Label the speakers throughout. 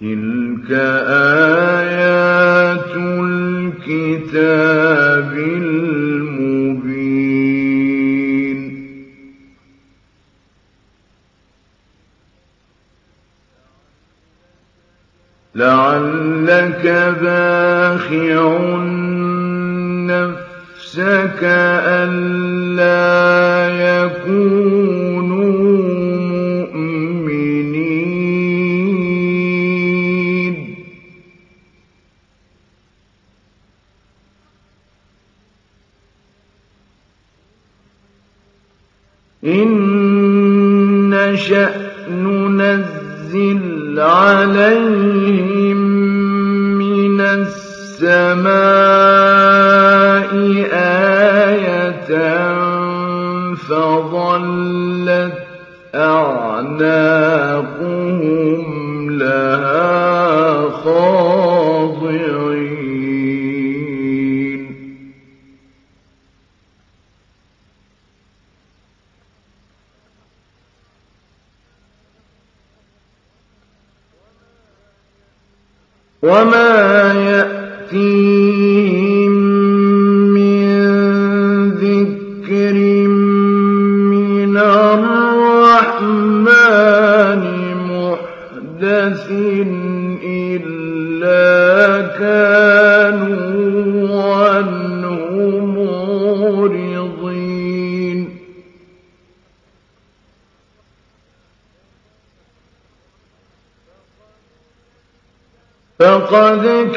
Speaker 1: تلك آيات الكتاب المبين. لعلك باخع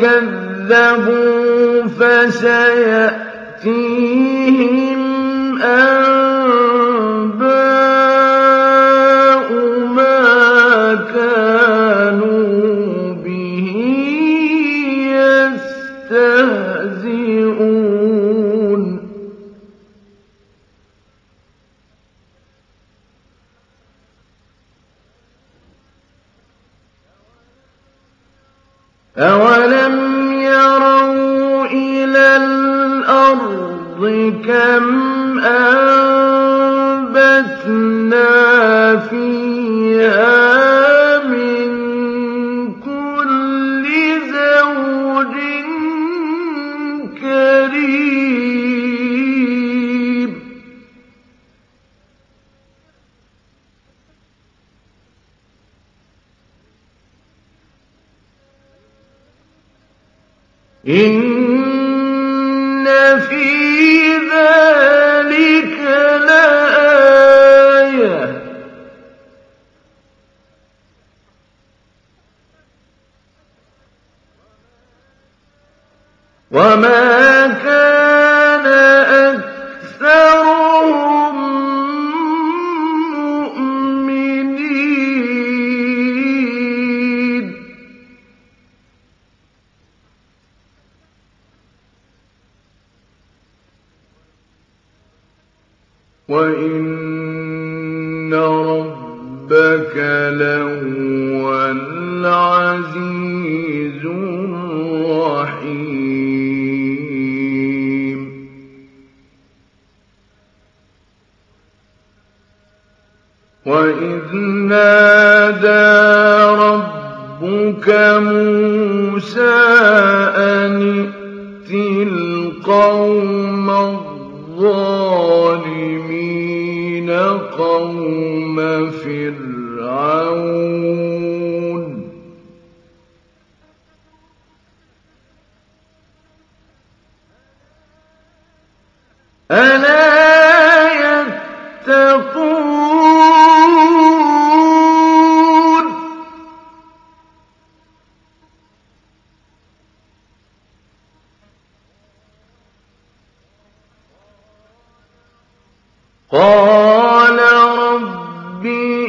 Speaker 1: كذبوا فسيأتيهم أنباء ما كانوا به يستهزئون أولم كم أنبتنا فيها من كل زوج كريم. إن وإن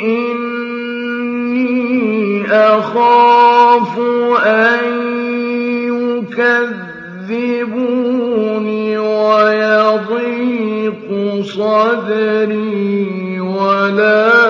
Speaker 1: إني أخاف أن ويضيق صدري ولا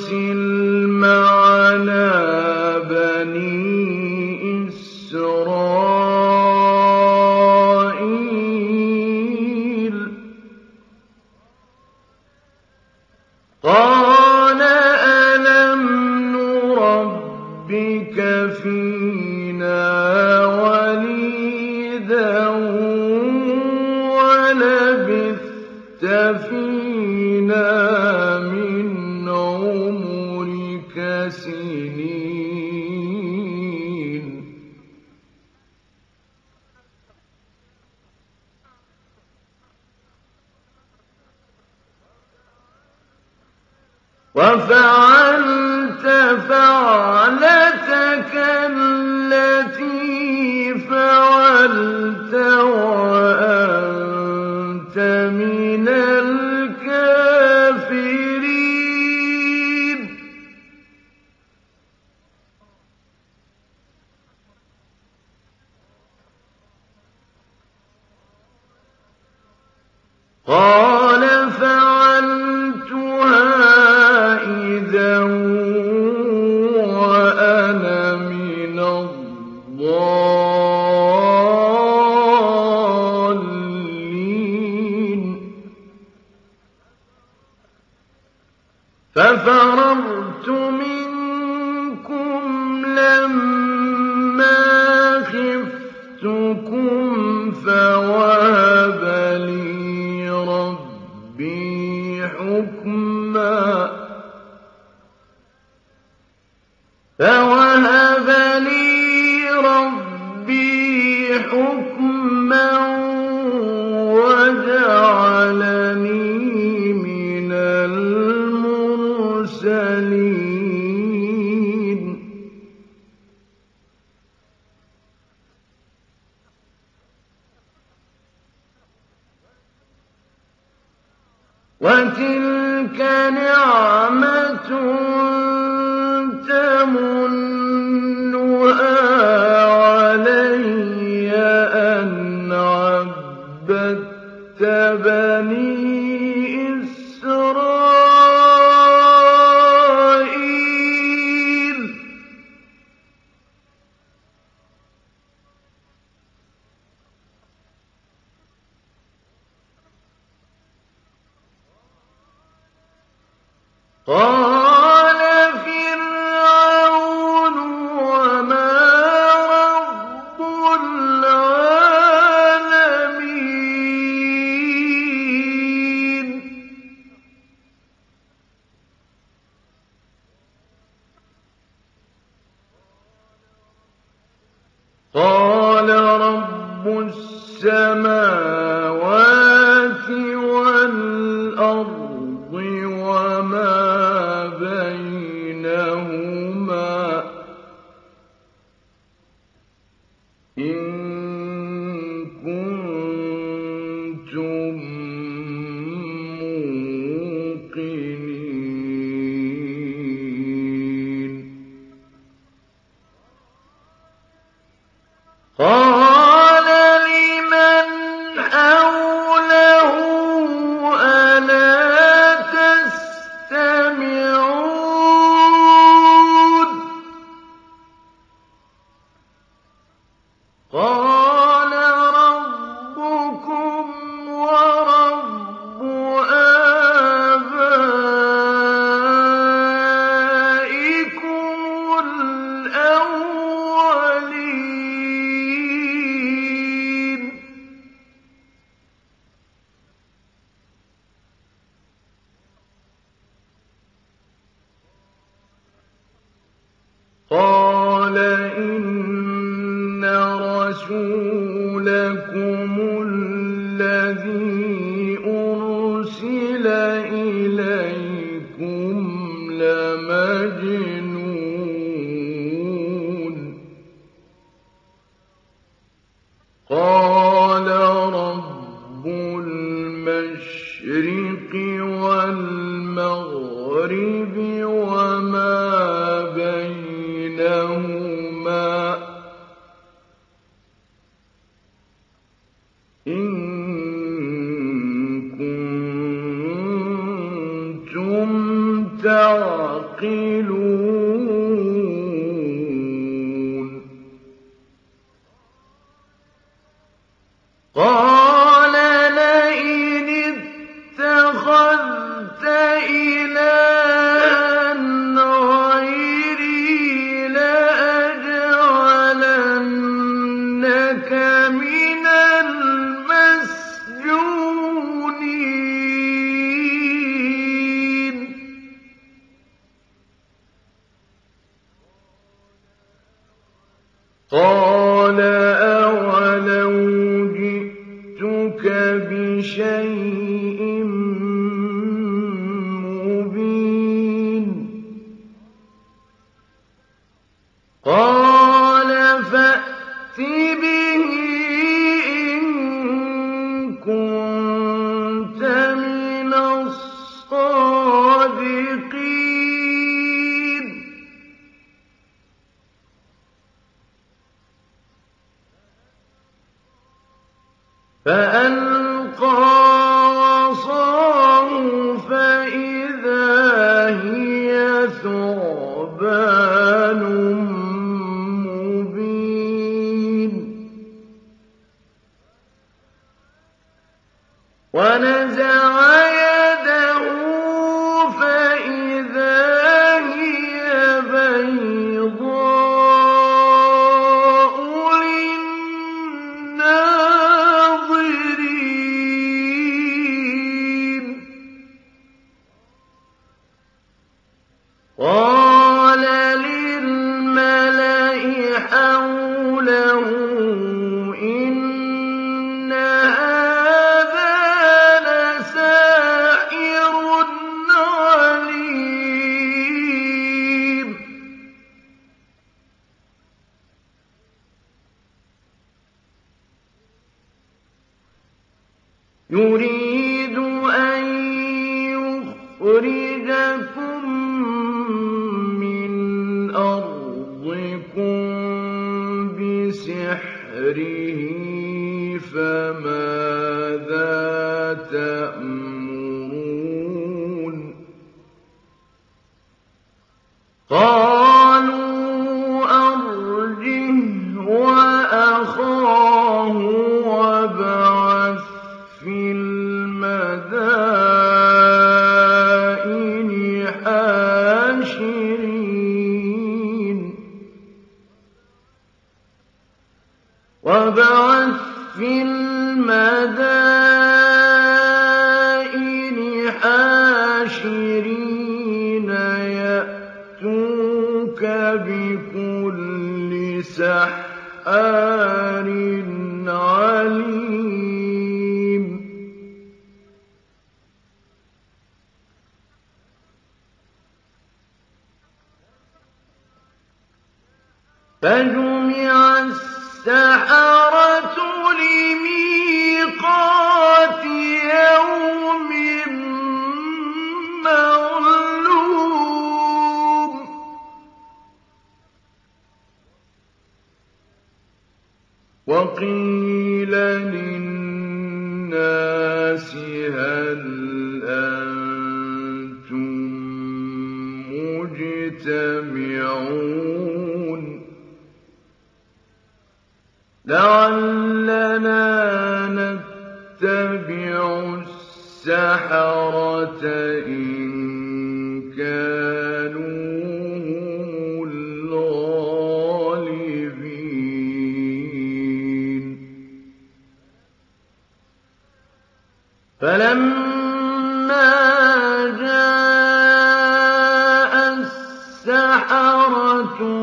Speaker 1: أرسل وَالْمَغْرِبِ يُرِيدُ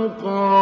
Speaker 1: السَّحَرَةُ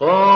Speaker 1: قَالَ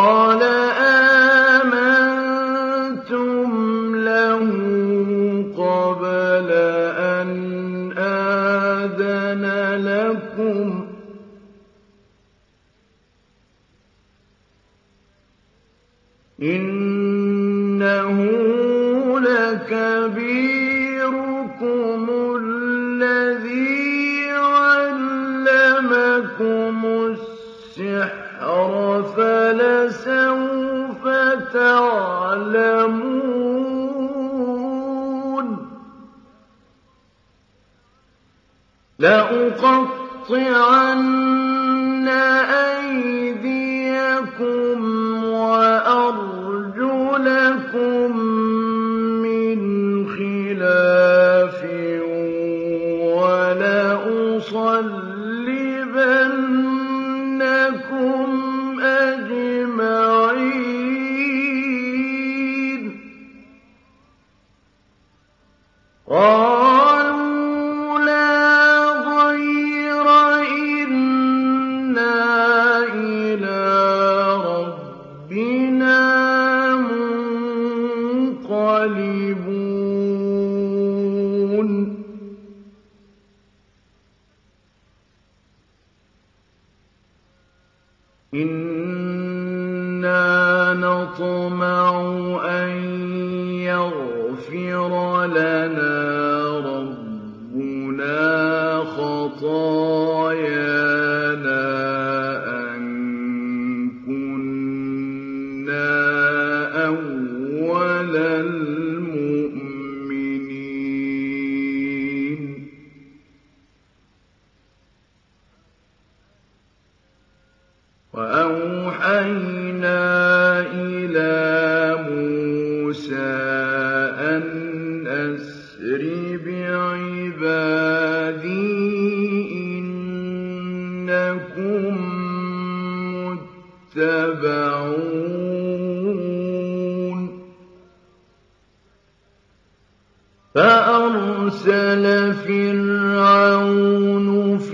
Speaker 1: مُّتَّبَعُونَ فَأَرْسَلَ فِرْعَوْنُ فِي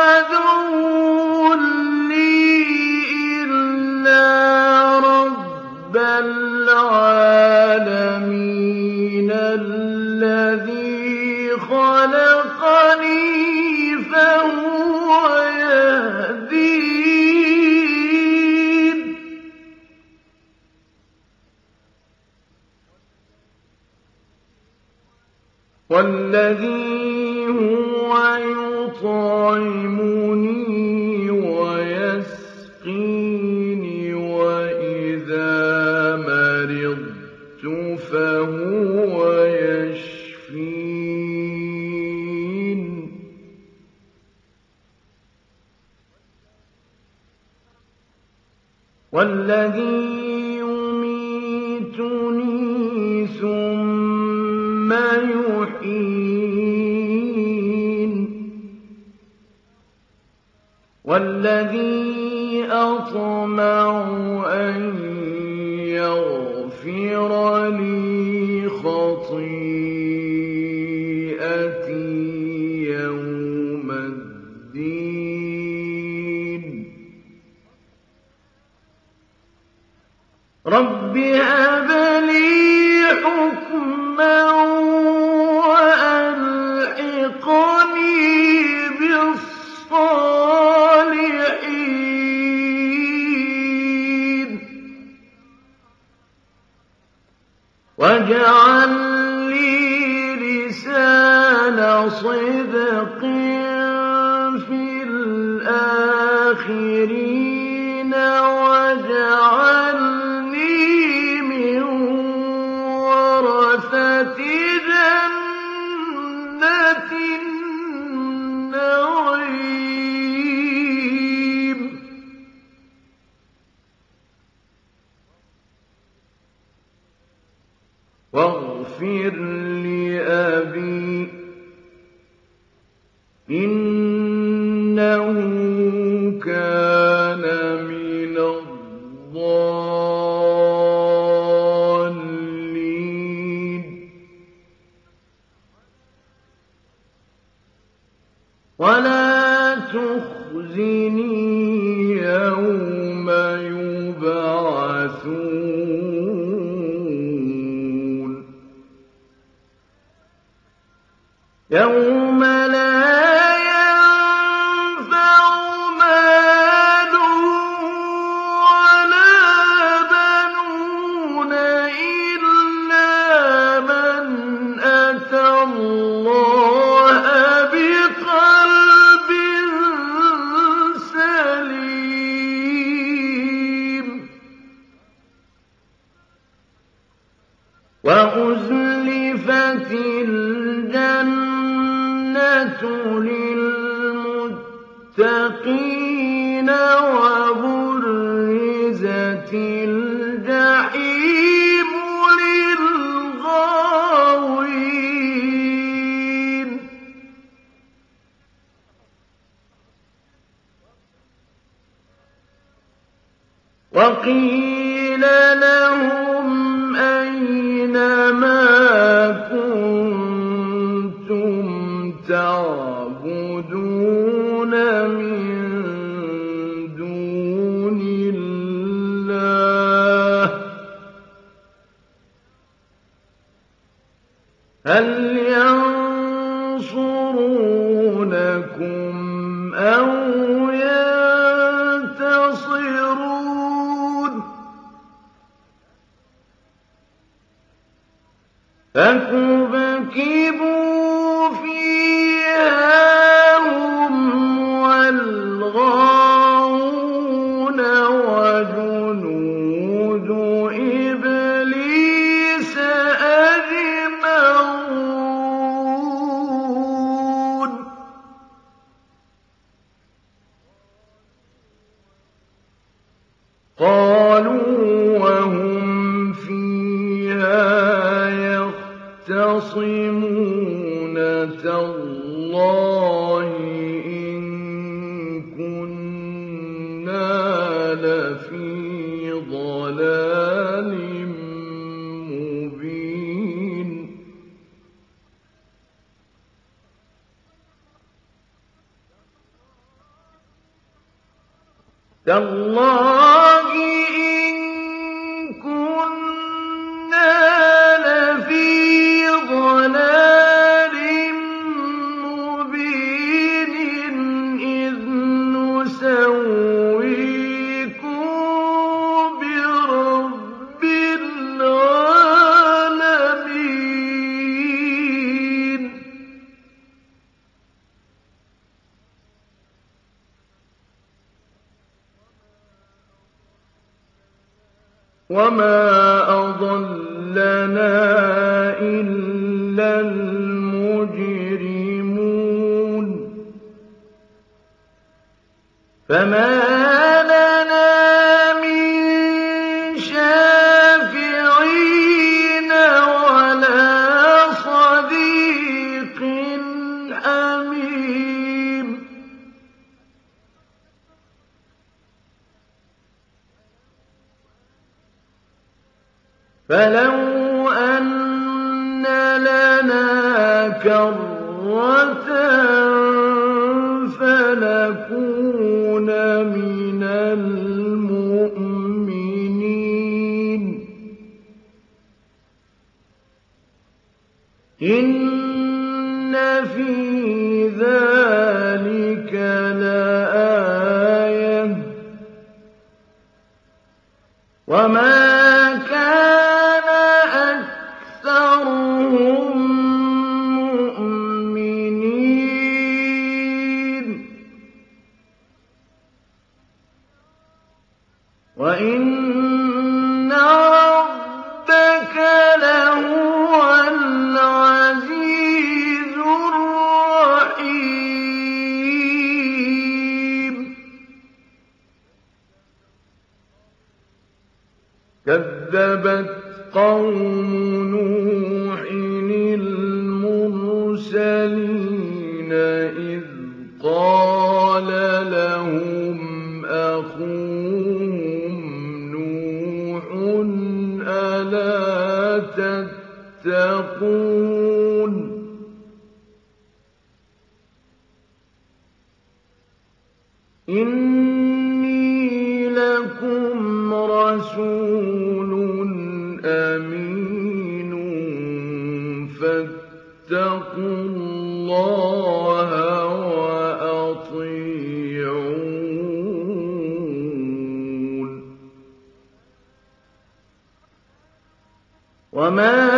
Speaker 1: والذي هو يطعمني ويسقيني وإذا مرضت فهو يشفين. والذي يميتني ثم والذي أطمع أن يغفر لي خطاياي يعلم أمرنا قالوا وهم فيها يختصمون تالله وَإِنَّ رَبَّكَ لَهُوَ الْعَزِيزُ الرَّحِيمُ كَذَّبَتْ قَوْمُ يتقون. إني لكم رسول أمين. فاتقوا الله وأطيعون. وما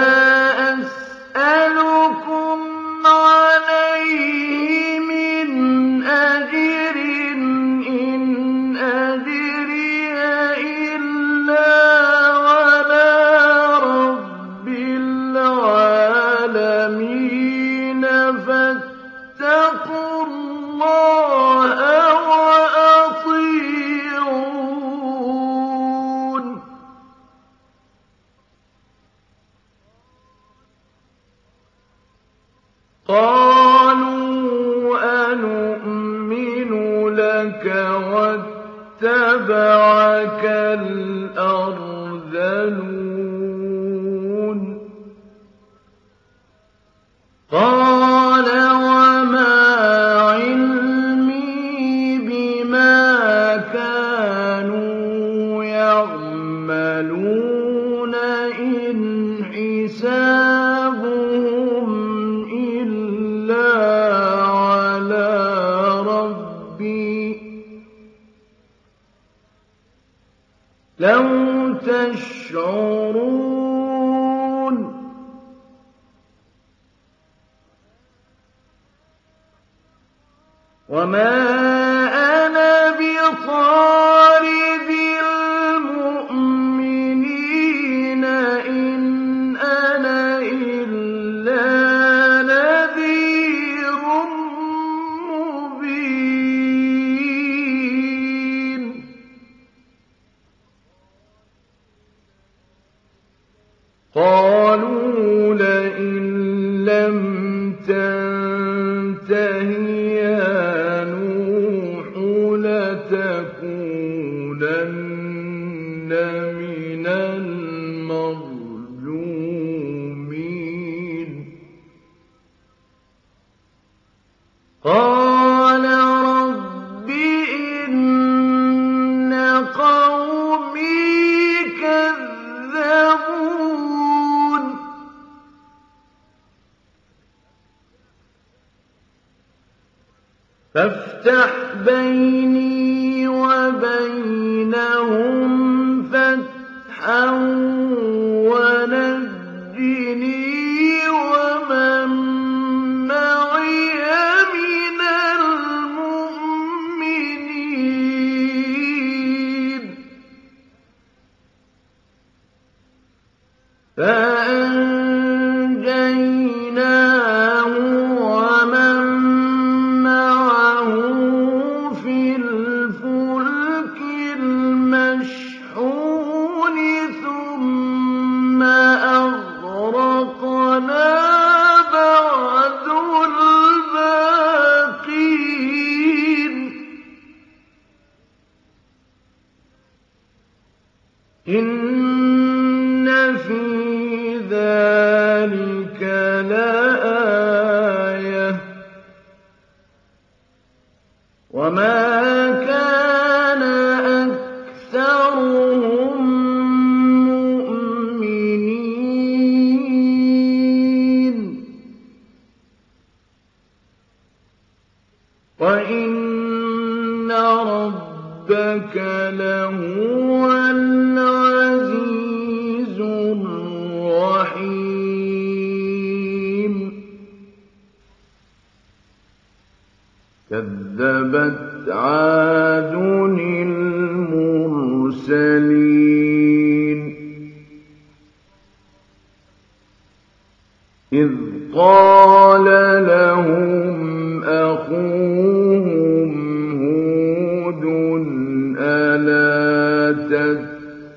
Speaker 1: وَمَا وَإِنَّ رَبَّكَ لَهُوَ الْعَزِيزُ الرَّحِيمُ كَذَّبَتْ عَادٌ الْمُرْسَلِينَ إِذْ قَالَ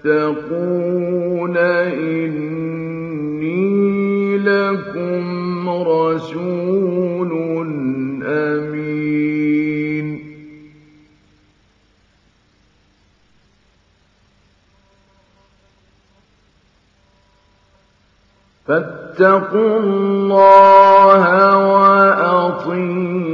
Speaker 1: تَتَّقُونَ إِنِّي لَكُمْ رَسُولٌ أَمِينٌ. فَاتَّقُوا اللَّهَ وَأَطِيعُونِ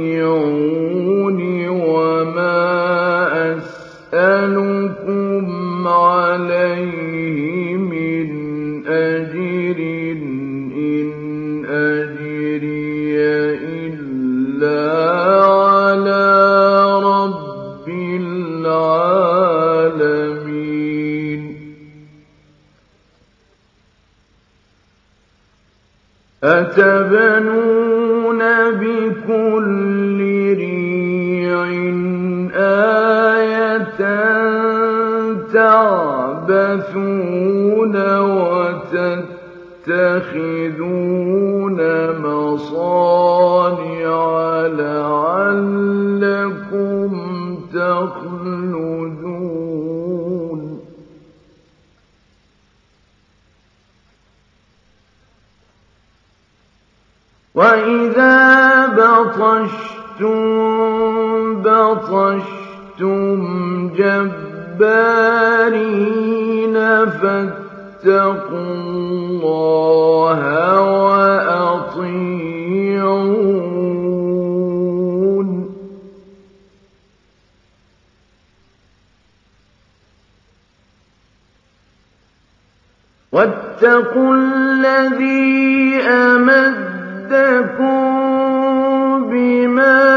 Speaker 1: أَتَبْنُونَ بِكُلِّ رِيعٍ آيَةً تَعْبَثُونَ وَتَتَّخِذُونَ وَإِذَا بَطَشْتُم بَطَشْتُمْ جَبَّارِينَ فَاتَّقُوا اللَّهَ وَأَطِيعُونِ وَاتَّقُوا الَّذِي أَمَدَّكُم بِمَا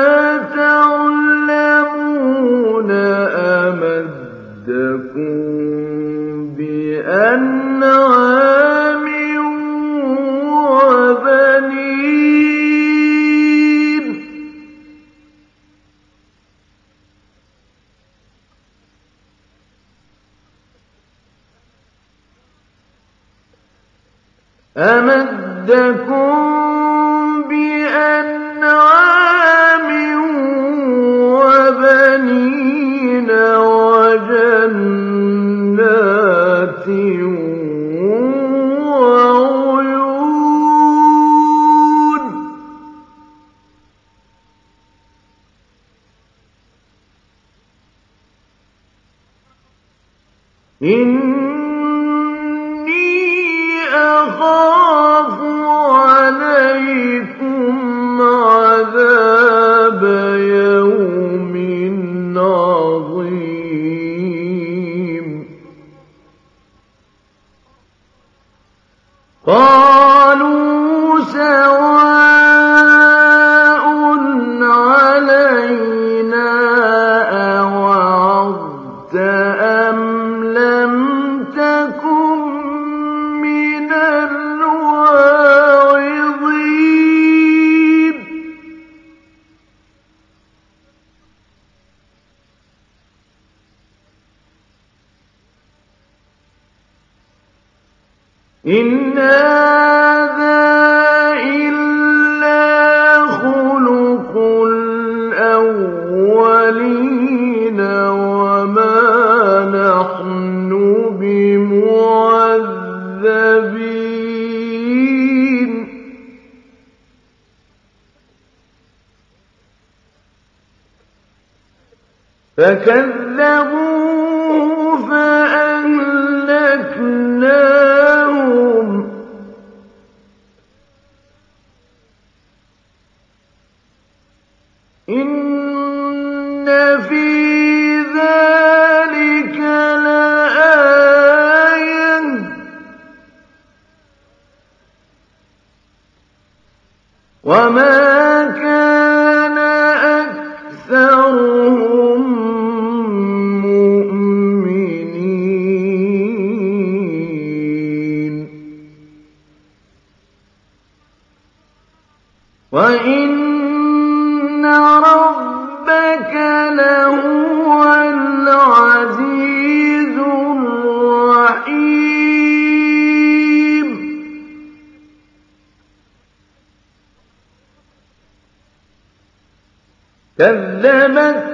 Speaker 1: كذبت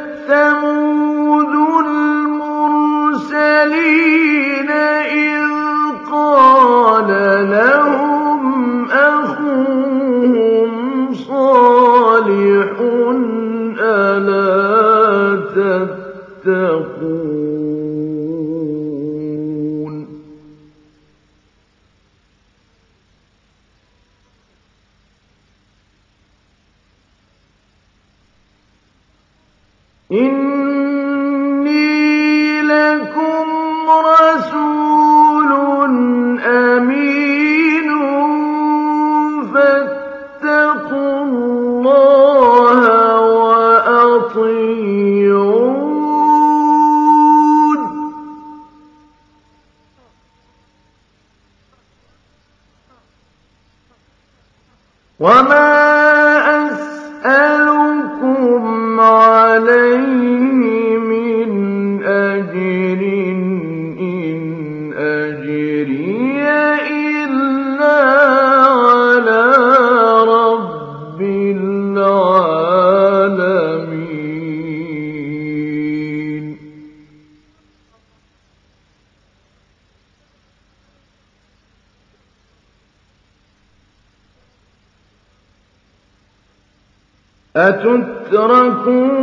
Speaker 1: أتتركون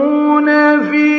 Speaker 1: فيما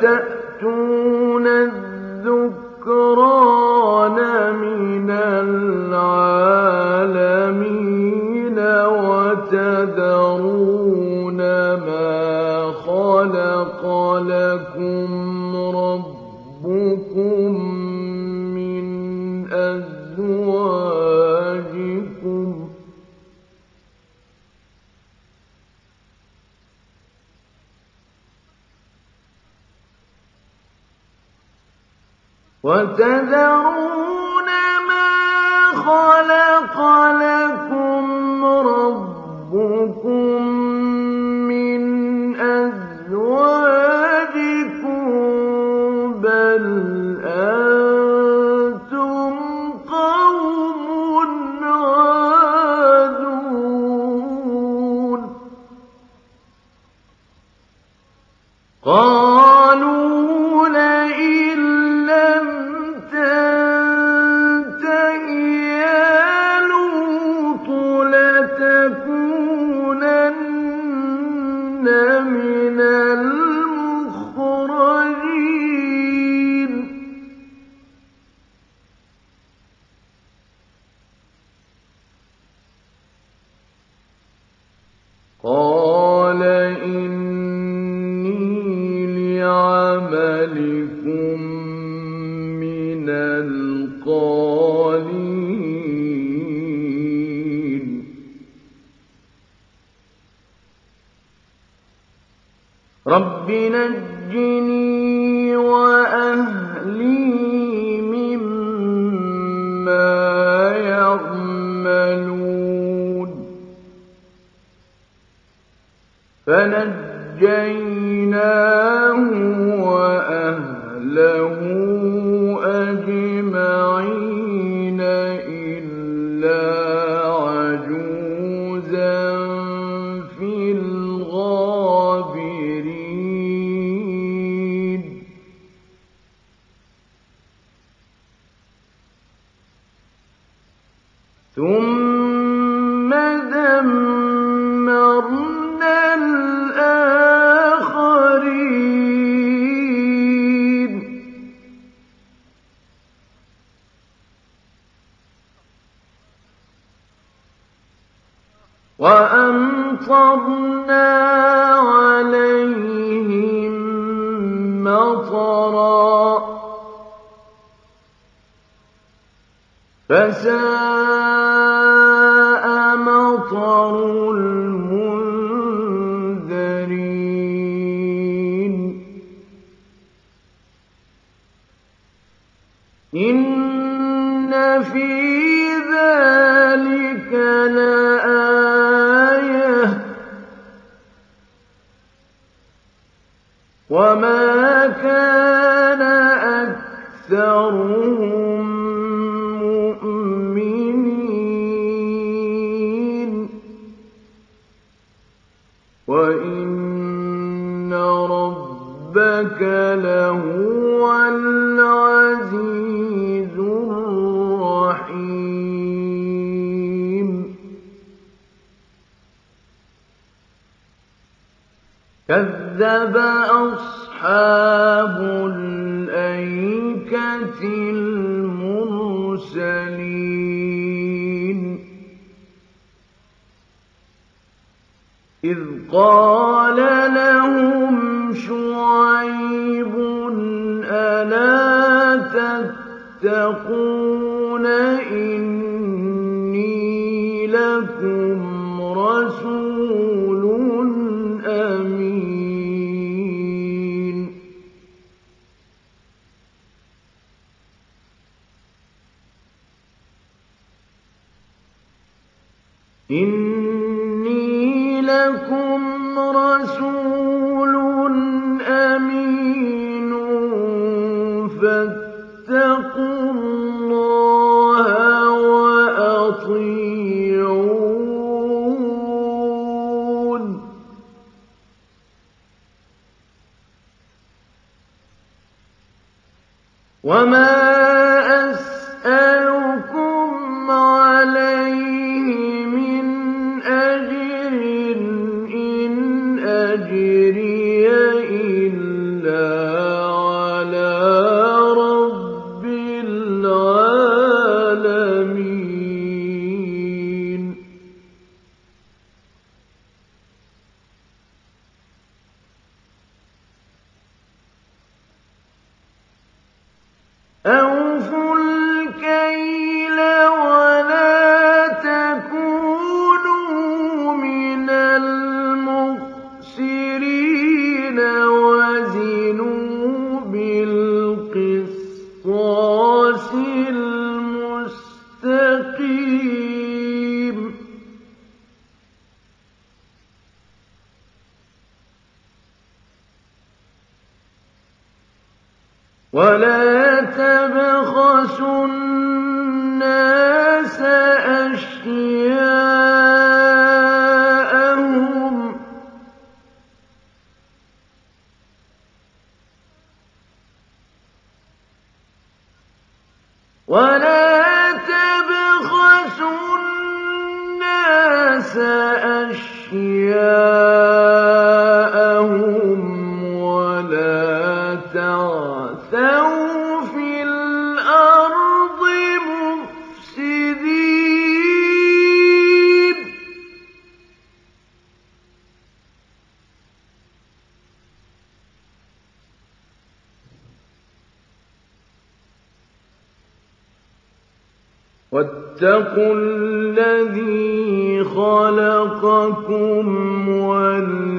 Speaker 1: character وَتَذَرُونَ فَنَجَّيْنَاهُ وَأَهْلَهُ إِنِّي وَاتَّقُوا الَّذِي خَلَقَكُمْ وَالْجِبِلَّةَ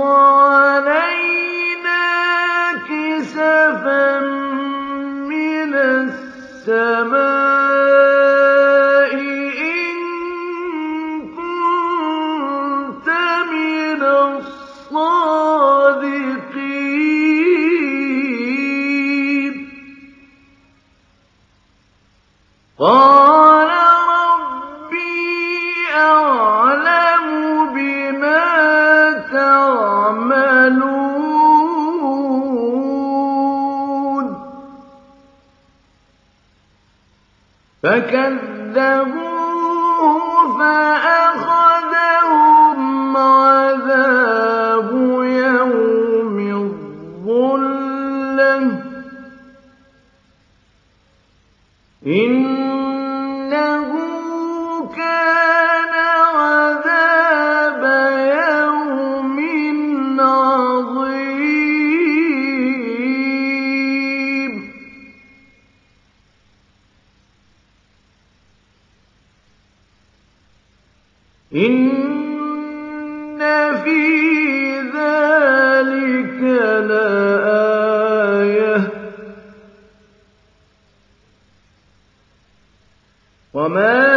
Speaker 1: فَأَسْقِطْ وَمَا كَانَ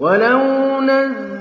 Speaker 1: وَلَوْ نَزَّلْنَاهُ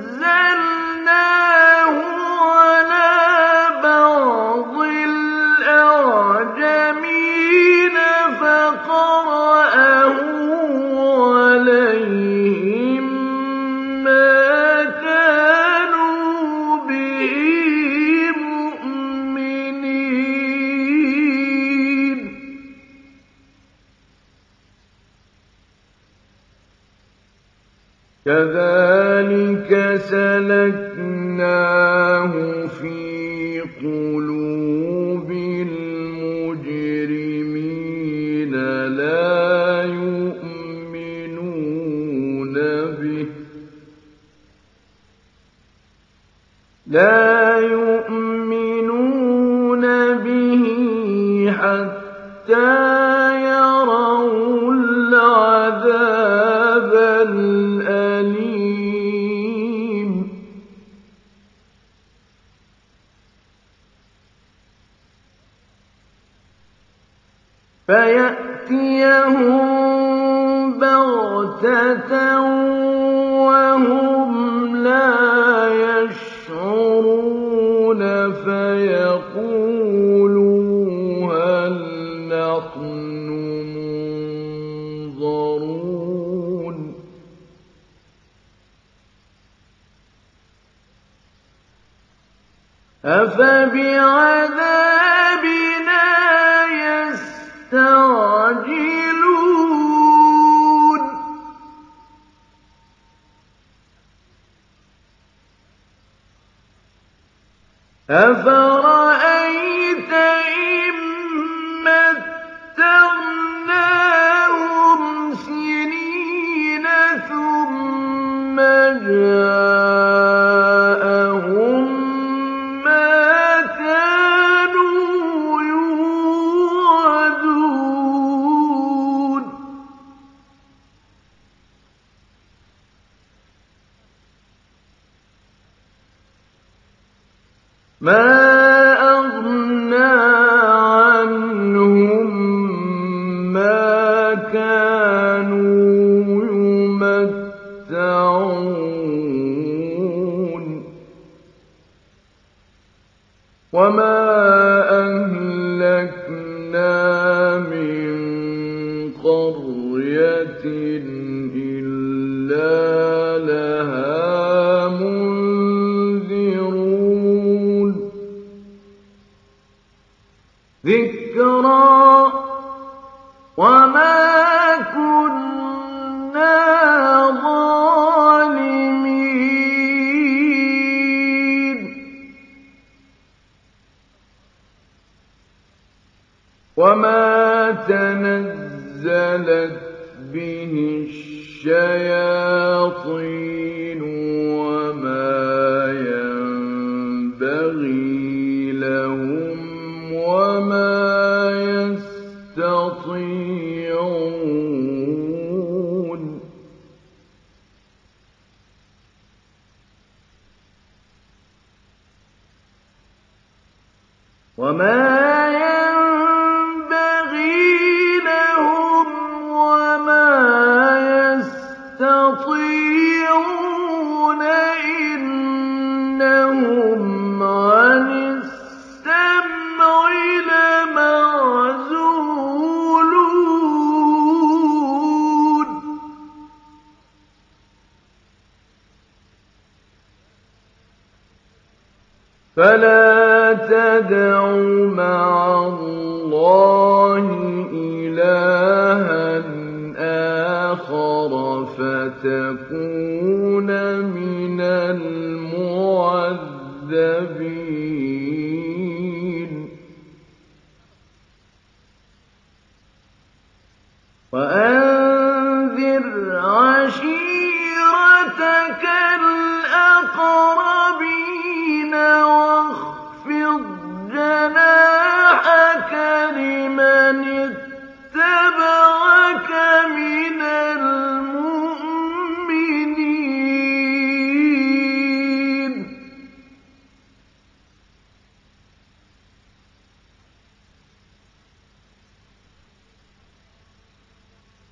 Speaker 1: مَا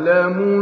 Speaker 1: وَسَيَعْلَمُ